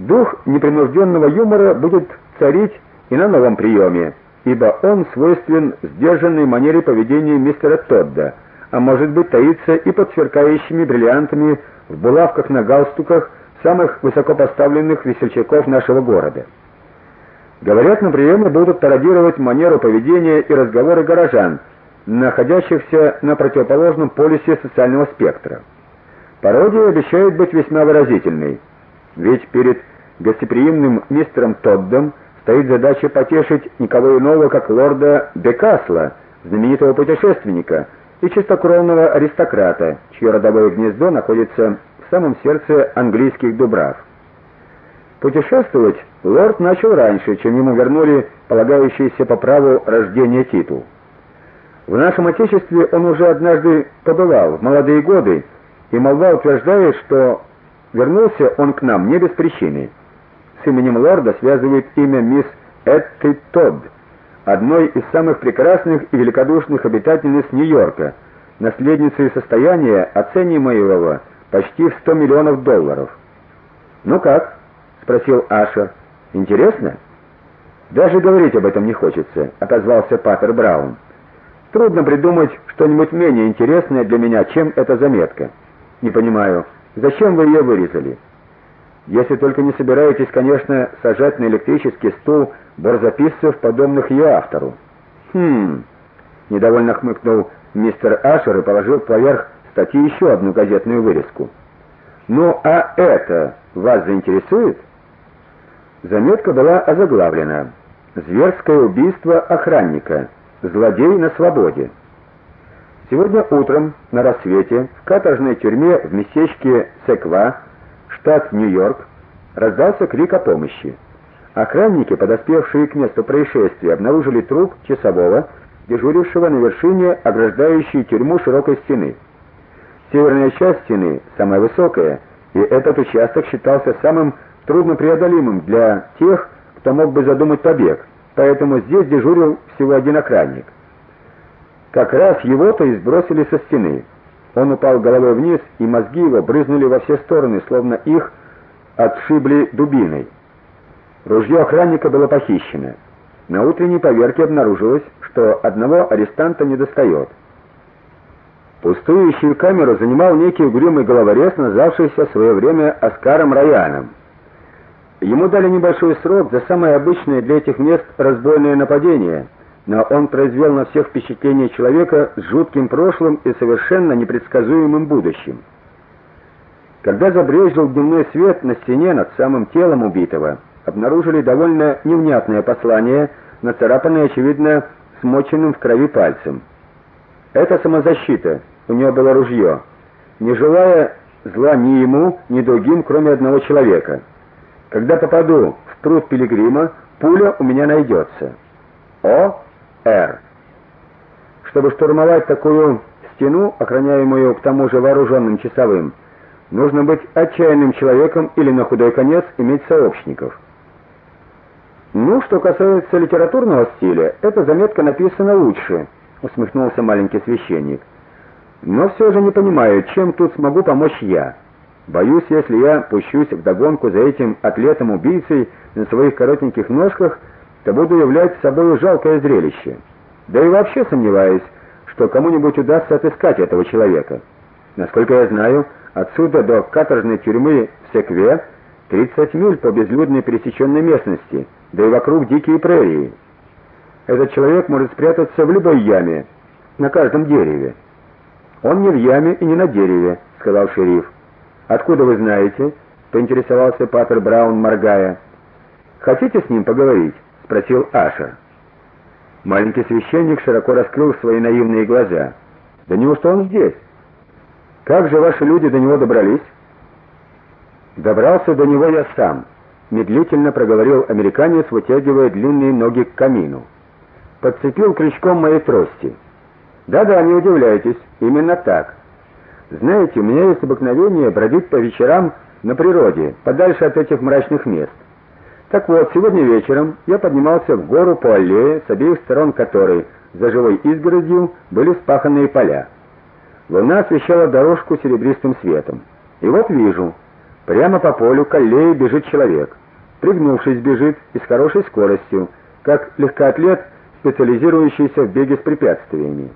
Дух непринужденного юмора будет царить и на новом приеме, ибо он свойствен сдержанной манере поведения мистера Тодда, а может быть таится и под сверкающими бриллиантами в булавках на галстуках самых высокопоставленных весельчаков нашего города. Говорят, на приеме будут пародировать манеру поведения и разговоры горожан, находящихся на противоположном полюсе социального спектра. Пародия обещает быть весьма выразительной, ведь перед гостеприимным мистером Тоддом стоит задача потешить никого иного, как лорда Бекасла, знаменитого путешественника и чистокровного аристократа, чье родовое гнездо находится в самом сердце английских дубрав. Путешествовать лорд начал раньше, чем ему вернули полагающийся по праву рождения титул. В нашем отечестве он уже однажды побывал в молодые годы, и молва утверждает, что вернулся он к нам не без причины. С именем лорда связывает имя мисс Этти Тодд, одной из самых прекрасных и великодушных обитательниц Нью-Йорка, наследницы состояния, оцениваемого почти в 100 миллионов долларов. Ну как? спросил Ашер. Интересно? Даже говорить об этом не хочется, отозвался Паттер Браун. Трудно придумать что-нибудь менее интересное для меня, чем эта заметка. Не понимаю, зачем вы ее вырезали? Если только не собираетесь, конечно, сажать на электрический стул борзописцев, подобных ее автору. Хм. Недовольно хмыкнул мистер Ашер и положил поверх статьи еще одну газетную вырезку. Ну, а это вас заинтересует? Заметка была озаглавлена: Зверское убийство охранника. Злодей на свободе. Сегодня утром на рассвете в каторжной тюрьме в местечке Секва, штат Нью-Йорк, раздался крик о помощи. Охранники, подоспевшие к месту происшествия, обнаружили труп часового, дежурившего на вершине ограждающей тюрьму широкой стены. Северная часть стены самая высокая, и этот участок считался самым труднопреодолимым для тех, кто мог бы задумать побег. Поэтому здесь дежурил всего один охранник. Как раз его-то и сбросили со стены. Он упал головой вниз, и мозги его брызнули во все стороны, словно их отшибли дубиной. Ружье охранника было похищено. На утренней поверке обнаружилось, что одного арестанта недостает. Пустующую камеру занимал некий угрюмый головорез, назвавшийся в свое время Оскаром Раяном. Ему дали небольшой срок за самое обычное для этих мест разбойное нападение, но он произвел на всех впечатление человека с жутким прошлым и совершенно непредсказуемым будущим. Когда забрезжил дневной свет на стене над самым телом убитого, обнаружили довольно невнятное послание, нацарапанное очевидно смоченным в крови пальцем. Это самозащита. У него было ружье. Не желая зла ни ему, ни другим, кроме одного человека. Когда попаду в труд пилигрима, пуля у меня найдется. О. Р. Чтобы штурмовать такую стену, охраняемую к тому же вооруженным часовым, нужно быть отчаянным человеком или на худой конец иметь сообщников. Ну, что касается литературного стиля, эта заметка написана лучше усмехнулся маленький священник. Но все же не понимаю, чем тут смогу помочь я. Боюсь, если я пущусь в догонку за этим атлетом-убийцей на своих коротеньких ножках, то буду являть собой жалкое зрелище. Да и вообще сомневаюсь, что кому-нибудь удастся отыскать этого человека. Насколько я знаю, отсюда до каторжной тюрьмы в Секве 30 миль по безлюдной пересеченной местности, да и вокруг дикие прерии. Этот человек может спрятаться в любой яме, на каждом дереве. Он не в яме и не на дереве, сказал шериф. Откуда вы знаете? поинтересовался Паттер Браун, моргая. Хотите с ним поговорить? Спросил Ашер. Маленький священник широко раскрыл свои наивные глаза. Да неужто он здесь? Как же ваши люди до него добрались? Добрался до него я сам, медлительно проговорил американец, вытягивая длинные ноги к камину подцепил крючком моей трости. Да-да, не удивляйтесь, именно так. Знаете, у меня есть обыкновение бродить по вечерам на природе, подальше от этих мрачных мест. Так вот, сегодня вечером я поднимался в гору по аллее, с обеих сторон которой за живой изгородью были спаханные поля. Луна освещала дорожку серебристым светом. И вот вижу, Прямо по полю к аллее бежит человек. Пригнувшись бежит и с хорошей скоростью, как легкоатлет, специализирующийся в беге с препятствиями.